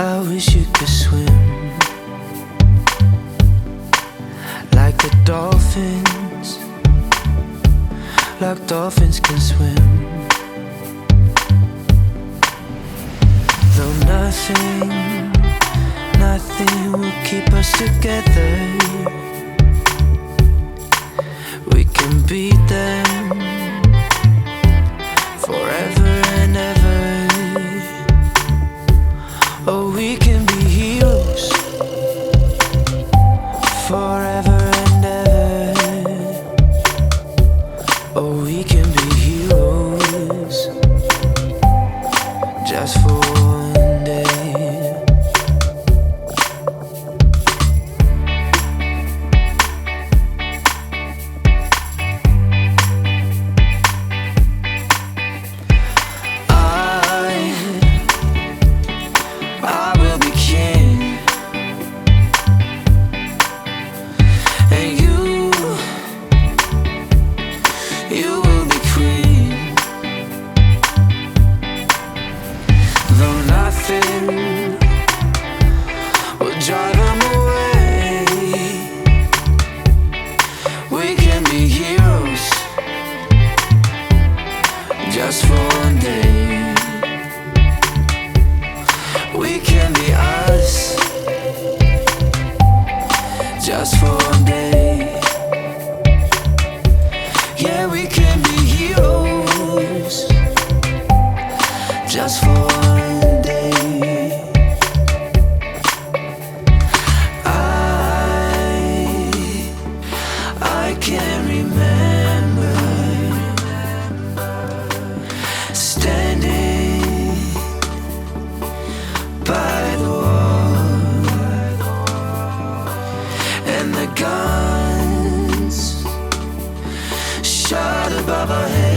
I wish you could swim like the dolphins, like dolphins can swim. Though nothing, nothing will keep us together, we can be there. Oh, we can be heroes just for We can be us. Just for one day. Yeah, we can be heroes. Just for one day. I I can remember. Stand Baba Hey.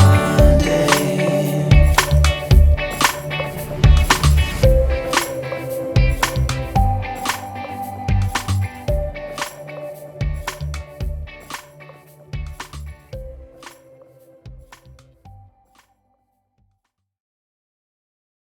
Oh.